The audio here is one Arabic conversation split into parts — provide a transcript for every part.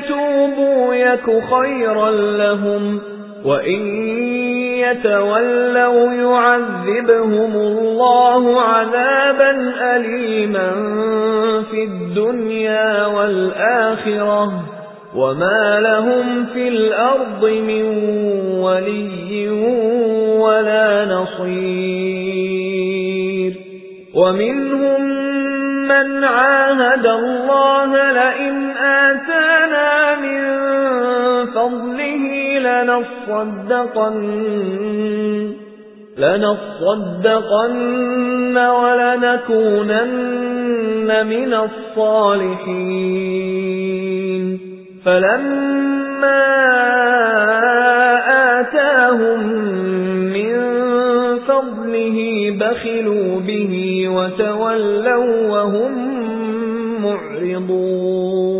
يتوبوا يك خيرا لهم وإن يتولوا يعذبهم الله عذابا أليما في الدنيا والآخرة وما لهم في الأرض من ولي ولا نصير. ومنهم من عاهد الله لئن آتانا لنصدقن لنصدقن ولنكونن من الصالحين. فلما آتاهم من فضله بخلوا به وتولوا وهم معرضون.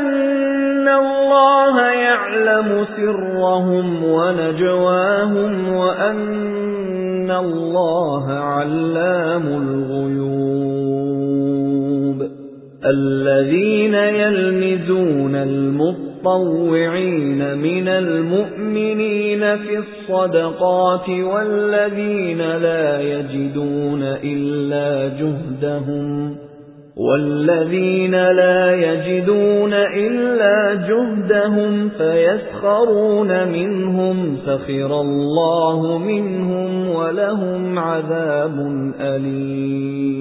أن الله يعلم سرهم ونجواهم وأن الله علام الغيوب. الذين يلمزون المطوعين من المؤمنين في الصدقات والذين لا يجدون إلا جهدهم والذين لا يجدون إلا جهدهم فيسخرون منهم سخر الله منهم ولهم عذاب أليم.